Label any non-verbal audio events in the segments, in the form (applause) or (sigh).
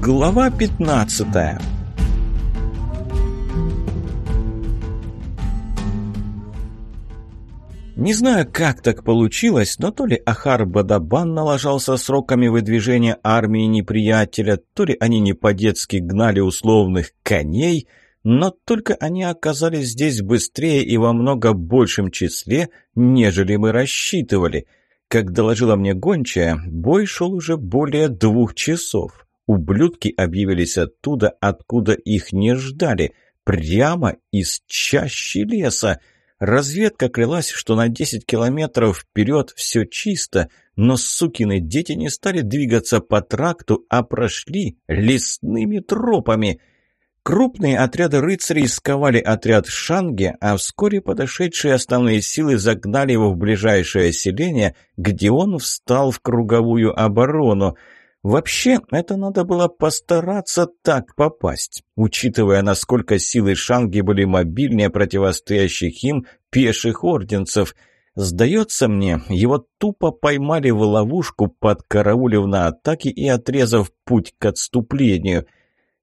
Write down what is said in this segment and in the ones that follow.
Глава 15 Не знаю, как так получилось, но то ли Ахар Бадабан налажался сроками выдвижения армии неприятеля, то ли они не по-детски гнали условных коней, но только они оказались здесь быстрее и во много большем числе, нежели мы рассчитывали. Как доложила мне гончая, бой шел уже более двух часов. Ублюдки объявились оттуда, откуда их не ждали, прямо из чащи леса. Разведка клялась, что на 10 километров вперед все чисто, но сукины дети не стали двигаться по тракту, а прошли лесными тропами. Крупные отряды рыцарей сковали отряд Шанги, а вскоре подошедшие основные силы загнали его в ближайшее селение, где он встал в круговую оборону – Вообще, это надо было постараться так попасть, учитывая, насколько силы Шанги были мобильнее противостоящих им пеших орденцев. Сдается мне, его тупо поймали в ловушку, подкараулив на атаке и отрезав путь к отступлению.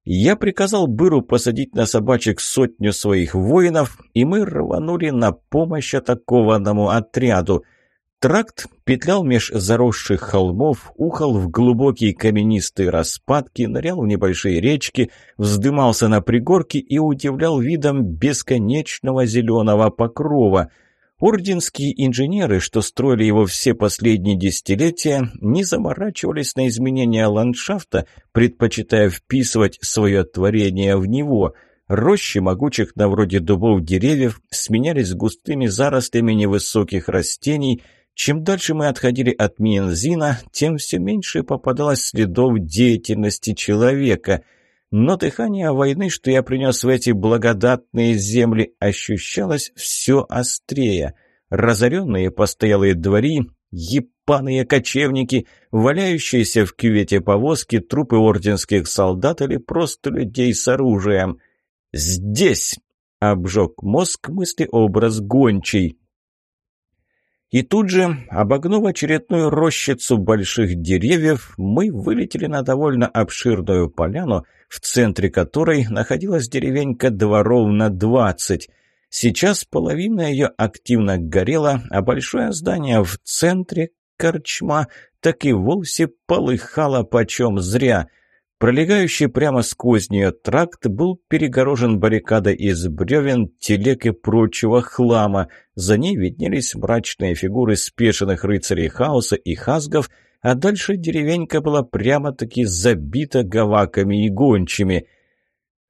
Я приказал Быру посадить на собачек сотню своих воинов, и мы рванули на помощь атакованному отряду – Тракт петлял меж заросших холмов, ухал в глубокие каменистые распадки, нырял в небольшие речки, вздымался на пригорке и удивлял видом бесконечного зеленого покрова. Орденские инженеры, что строили его все последние десятилетия, не заморачивались на изменения ландшафта, предпочитая вписывать свое творение в него – Рощи могучих на вроде дубов деревьев сменялись густыми зарослями невысоких растений, чем дальше мы отходили от Минзина, тем все меньше попадалось следов деятельности человека. Но дыхание войны, что я принес в эти благодатные земли, ощущалось все острее. Разоренные постоялые двори, епаные кочевники, валяющиеся в кювете повозки, трупы орденских солдат или просто людей с оружием. «Здесь!» — обжег мозг мысли образ гончий. И тут же, обогнув очередную рощицу больших деревьев, мы вылетели на довольно обширную поляну, в центре которой находилась деревенька дворов на двадцать. Сейчас половина ее активно горела, а большое здание в центре, корчма, так и вовсе полыхало почем зря — Пролегающий прямо сквозь нее тракт был перегорожен баррикадой из бревен, телег и прочего хлама. За ней виднелись мрачные фигуры спешенных рыцарей хаоса и хазгов, а дальше деревенька была прямо-таки забита гаваками и гончими.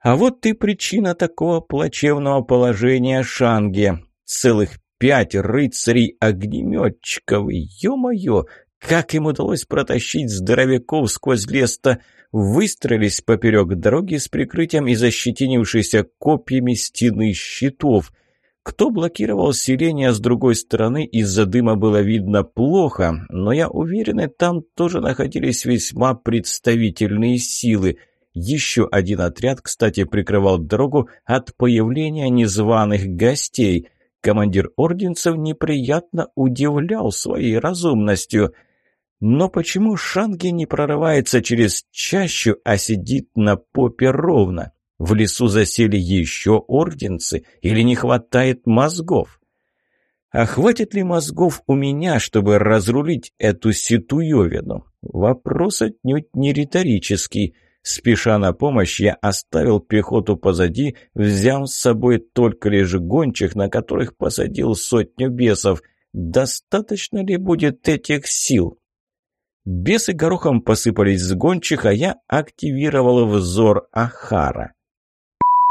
А вот и причина такого плачевного положения Шанги. Целых пять рыцарей-огнеметчиков, ё-моё! Как им удалось протащить здоровяков сквозь лес-то? Выстроились поперек дороги с прикрытием из ощетинившейся копьями стены щитов. Кто блокировал селение с другой стороны, из-за дыма было видно плохо, но я уверен, там тоже находились весьма представительные силы. Еще один отряд, кстати, прикрывал дорогу от появления незваных гостей – командир орденцев неприятно удивлял своей разумностью. Но почему Шанги не прорывается через чащу, а сидит на попе ровно? В лесу засели еще орденцы или не хватает мозгов? А хватит ли мозгов у меня, чтобы разрулить эту ситуевину? Вопрос отнюдь не риторический. Спеша на помощь, я оставил пехоту позади, взяв с собой только лишь гончих, на которых посадил сотню бесов. Достаточно ли будет этих сил? Бесы горохом посыпались с гончих, а я активировал взор Ахара.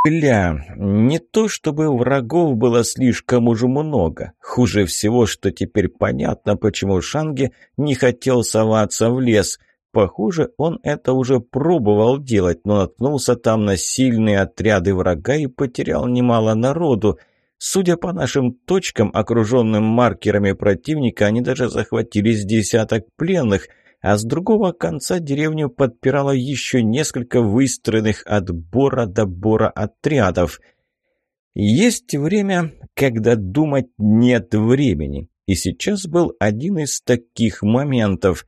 Бля, не то чтобы врагов было слишком уж много. Хуже всего, что теперь понятно, почему Шанги не хотел соваться в лес. Похоже, он это уже пробовал делать, но наткнулся там на сильные отряды врага и потерял немало народу. Судя по нашим точкам, окруженным маркерами противника, они даже захватили с десяток пленных – а с другого конца деревню подпирало еще несколько выстроенных от бора до бора отрядов. Есть время, когда думать нет времени, и сейчас был один из таких моментов.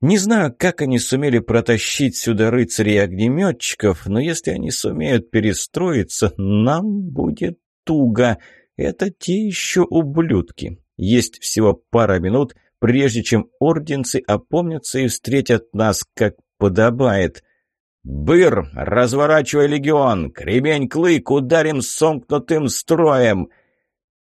Не знаю, как они сумели протащить сюда рыцарей и огнеметчиков, но если они сумеют перестроиться, нам будет туго. Это те еще ублюдки. Есть всего пара минут, прежде чем орденцы опомнятся и встретят нас, как подобает. «Быр, разворачивай легион! Кремень-клык, ударим сомкнутым строем!»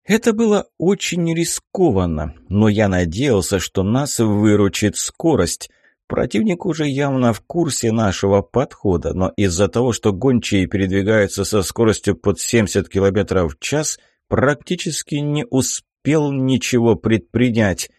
Это было очень рискованно, но я надеялся, что нас выручит скорость. Противник уже явно в курсе нашего подхода, но из-за того, что гончие передвигаются со скоростью под 70 км в час, практически не успел ничего предпринять.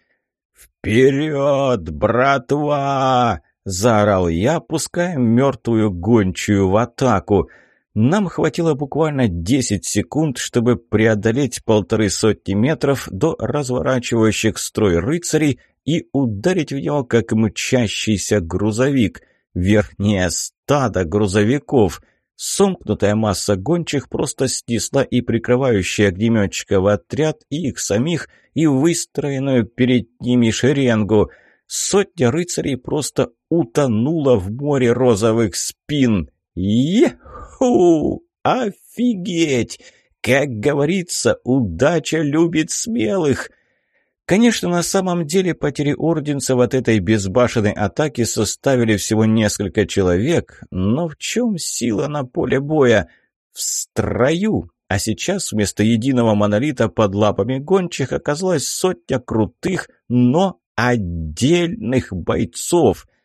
«Вперед, братва!» — заорал я, пуская мертвую гончую в атаку — нам хватило буквально 10 секунд, чтобы преодолеть полторы сотни метров до разворачивающих строй рыцарей и ударить в него, как мчащийся грузовик. Вернее, стадо грузовиков. Сомкнутая масса гончих просто снесла и прикрывающие огнеметчиков отряд, и их самих, и выстроенную перед ними шеренгу. Сотня рыцарей просто утонула в море розовых спин. Еху! Офигеть! Как говорится, удача любит смелых. Конечно, на самом деле потери орденцев от этой безбашенной атаки составили всего несколько человек, но в чем сила на поле боя? В строю! А сейчас вместо единого монолита под лапами гончих оказалась сотня крутых, но отдельных бойцов —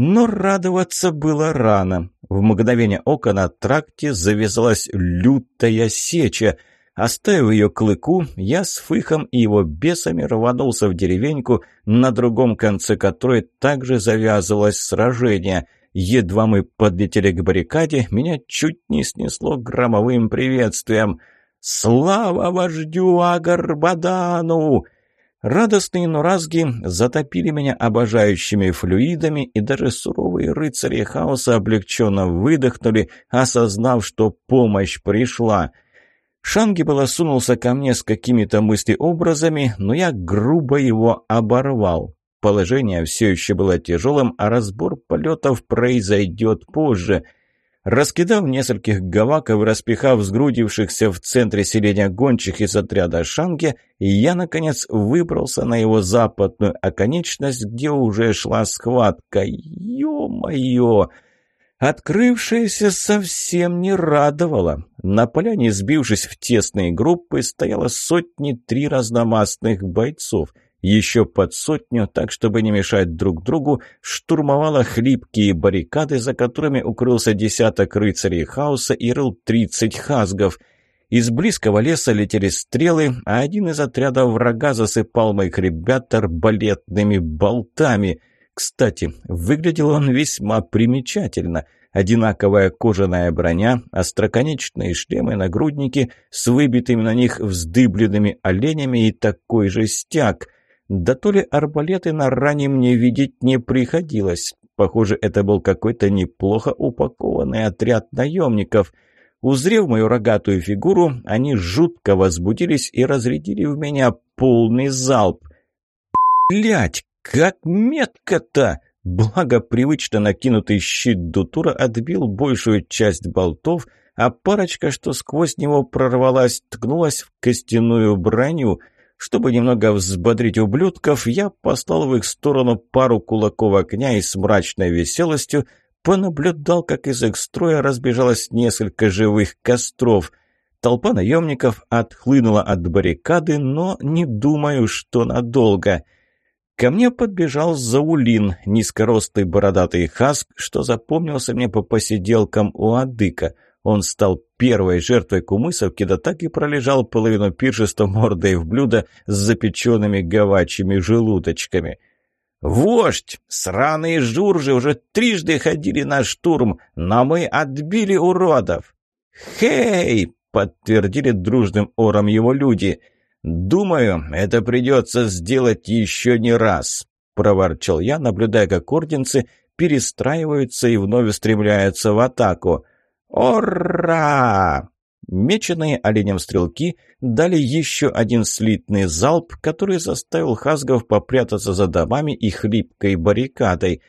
но радоваться было рано. В мгновение ока на тракте завязалась лютая сеча. Оставив ее клыку, я с Фыхом и его бесами рванулся в деревеньку, на другом конце которой также завязывалось сражение. Едва мы подлетели к баррикаде, меня чуть не снесло громовым приветствием. «Слава вождю Агарбадану!» Радостные нуразги затопили меня обожающими флюидами, и даже суровые рыцари хаоса облегченно выдохнули, осознав, что помощь пришла. Шанги было сунулся ко мне с какими-то мыслеобразами, но я грубо его оборвал. Положение все еще было тяжелым, а разбор полетов произойдет позже — Раскидав нескольких гаваков распихав сгрудившихся в центре селения гончих из отряда Шанге, я, наконец, выбрался на его западную оконечность, где уже шла схватка. Ё-моё! Открывшееся совсем не радовало. На поляне, сбившись в тесные группы, стояло сотни три разномастных бойцов — еще под сотню, так чтобы не мешать друг другу, штурмовала хлипкие баррикады, за которыми укрылся десяток рыцарей хаоса и рыл тридцать хазгов. Из близкого леса летели стрелы, а один из отрядов врага засыпал моих ребят арбалетными болтами. Кстати, выглядел он весьма примечательно — одинаковая кожаная броня, остроконечные шлемы, нагрудники с выбитыми на них вздыбленными оленями и такой же стяг. Да то ли арбалеты на ране мне видеть не приходилось. Похоже, это был какой-то неплохо упакованный отряд наемников. Узрев мою рогатую фигуру, они жутко возбудились и разрядили в меня полный залп. «Блядь, как метко-то!» Благо, привычно накинутый щит Дутура отбил большую часть болтов, а парочка, что сквозь него прорвалась, ткнулась в костяную броню — чтобы немного взбодрить ублюдков, я послал в их сторону пару кулаков огня и с мрачной веселостью понаблюдал, как из их строя разбежалось несколько живых костров. Толпа наемников отхлынула от баррикады, но не думаю, что надолго. Ко мне подбежал Заулин, низкорослый бородатый хаск, что запомнился мне по посиделкам у Адыка — он стал первой жертвой кумысовки, да так и пролежал половину пиршества мордой в блюдо с запеченными говачьими желудочками. «Вождь! Сраные журжи уже трижды ходили на штурм, но мы отбили уродов!» «Хей!» — подтвердили дружным ором его люди. «Думаю, это придется сделать еще не раз», — проворчал я, наблюдая, как орденцы перестраиваются и вновь устремляются в атаку. «Ура!» Меченые оленем стрелки дали еще один слитный залп, который заставил хазгов попрятаться за домами и хлипкой баррикадой.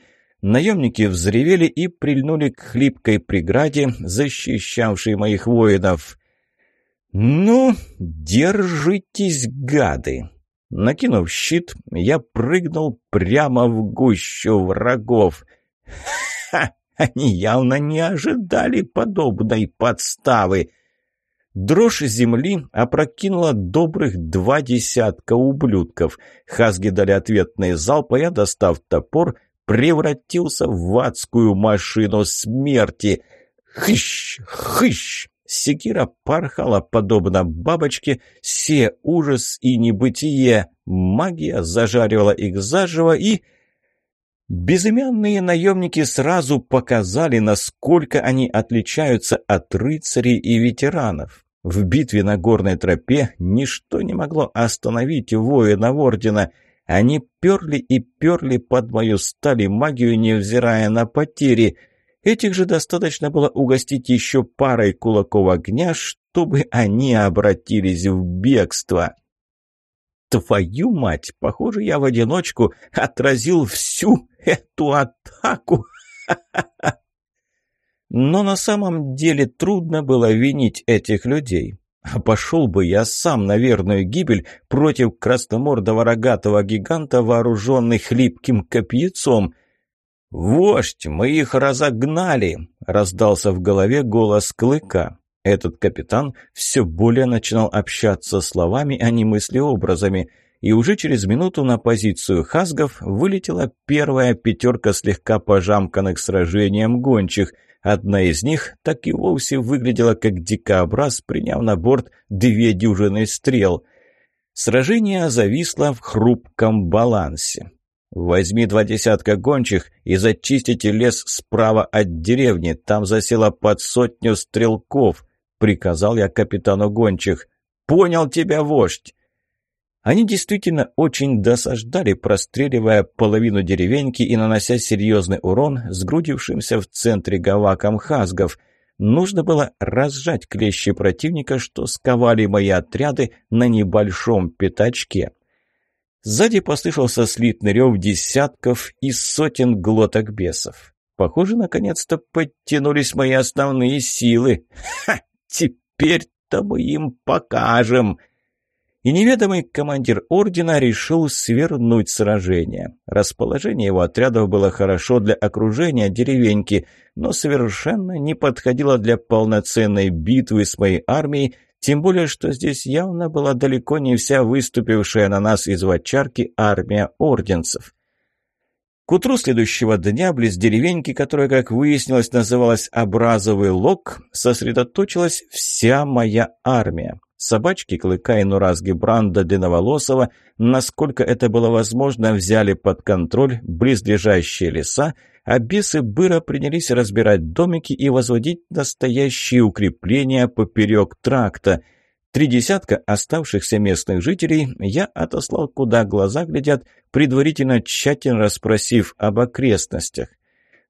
Наемники взревели и прильнули к хлипкой преграде, защищавшей моих воинов. «Ну, держитесь, гады!» Накинув щит, я прыгнул прямо в гущу врагов. Ха! Они явно не ожидали подобной подставы. Дрожь земли опрокинула добрых два десятка ублюдков. Хазги дали ответный залп, а я, достав топор, превратился в адскую машину смерти. Хыщ! Хыщ! Секира порхала, подобно бабочке, все ужас и небытие. Магия зажаривала их заживо и... Безымянные наемники сразу показали, насколько они отличаются от рыцарей и ветеранов. В битве на горной тропе ничто не могло остановить воинов Ордена. Они перли и перли под мою сталь и магию, невзирая на потери — Этих же достаточно было угостить еще парой кулаков огня, чтобы они обратились в бегство. Твою мать, похоже, я в одиночку отразил всю эту атаку. (laughs) Но на самом деле трудно было винить этих людей. А пошел бы я сам на верную гибель против красномордого рогатого гиганта, вооруженный хлипким копьецом — «Вождь, мы их разогнали!» – раздался в голове голос Клыка. Этот капитан все более начинал общаться словами, а не мыслеобразами, и уже через минуту на позицию хазгов вылетела первая пятерка слегка пожамканных сражением гончих. Одна из них так и вовсе выглядела как дикобраз, приняв на борт две дюжины стрел. Сражение зависло в хрупком балансе. «Возьми два десятка гончих и зачистите лес справа от деревни. Там засело под сотню стрелков», — приказал я капитану гончих. «Понял тебя, вождь!» Они действительно очень досаждали, простреливая половину деревеньки и нанося серьезный урон сгрудившимся в центре гавакам хазгов. Нужно было разжать клещи противника, что сковали мои отряды на небольшом пятачке. Сзади послышался слитный рев десятков и сотен глоток бесов. Похоже, наконец-то подтянулись мои основные силы. Ха! Теперь-то мы им покажем! И неведомый командир ордена решил свернуть сражение. Расположение его отрядов было хорошо для окружения деревеньки, но совершенно не подходило для полноценной битвы с моей армией, тем более, что здесь явно была далеко не вся выступившая на нас из вачарки армия орденцев. К утру следующего дня близ деревеньки, которая, как выяснилось, называлась Образовый Лог, сосредоточилась вся моя армия. Собачки Клыка и Нуразги Бранда Длинноволосого, насколько это было возможно, взяли под контроль близлежащие леса, а бесы быра принялись разбирать домики и возводить настоящие укрепления поперек тракта. Три десятка оставшихся местных жителей я отослал куда глаза глядят, предварительно тщательно расспросив об окрестностях.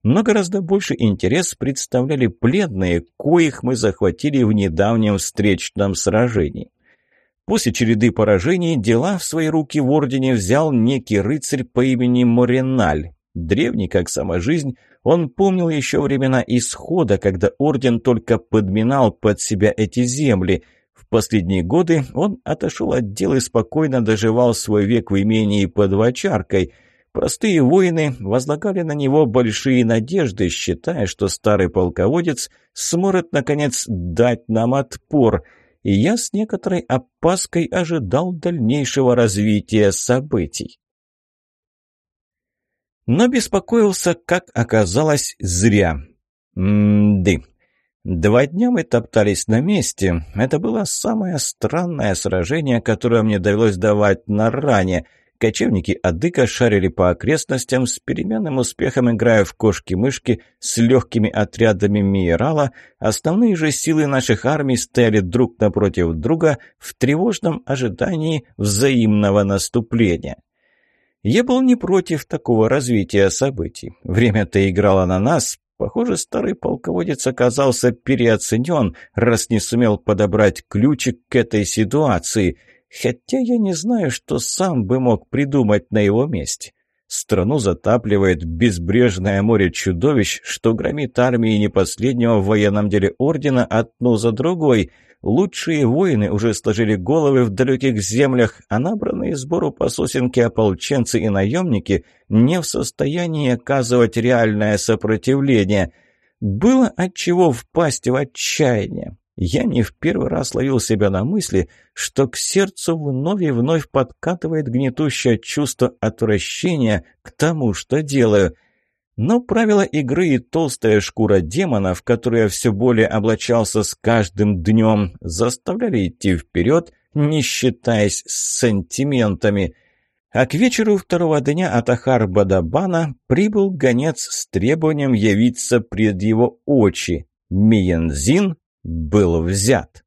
Но гораздо больше интерес представляли пленные, коих мы захватили в недавнем встречном сражении. После череды поражений дела в свои руки в Ордене взял некий рыцарь по имени Мориналь. Древний, как сама жизнь, он помнил еще времена исхода, когда орден только подминал под себя эти земли. В последние годы он отошел от дел и спокойно доживал свой век в имении под Вачаркой. Простые воины возлагали на него большие надежды, считая, что старый полководец сможет, наконец, дать нам отпор. И я с некоторой опаской ожидал дальнейшего развития событий но беспокоился, как оказалось, зря. М-ды. Два дня мы топтались на месте. Это было самое странное сражение, которое мне довелось давать на ране. Кочевники Адыка шарили по окрестностям, с переменным успехом играя в кошки-мышки с легкими отрядами минерала. Основные же силы наших армий стояли друг напротив друга в тревожном ожидании взаимного наступления. Я был не против такого развития событий. Время-то играло на нас. Похоже, старый полководец оказался переоценен, раз не сумел подобрать ключик к этой ситуации. Хотя я не знаю, что сам бы мог придумать на его месте. Страну затапливает безбрежное море чудовищ, что громит армии не последнего в военном деле ордена одну за другой – Лучшие воины уже сложили головы в далеких землях, а набранные сбору по сосенке ополченцы и наемники не в состоянии оказывать реальное сопротивление. Было отчего впасть в отчаяние. Я не в первый раз ловил себя на мысли, что к сердцу вновь и вновь подкатывает гнетущее чувство отвращения к тому, что делаю – но правила игры и толстая шкура демона, в которую я все более облачался с каждым днем, заставляли идти вперед, не считаясь с сантиментами. А к вечеру второго дня от Ахар-Бадабана прибыл гонец с требованием явиться пред его очи. Миензин был взят.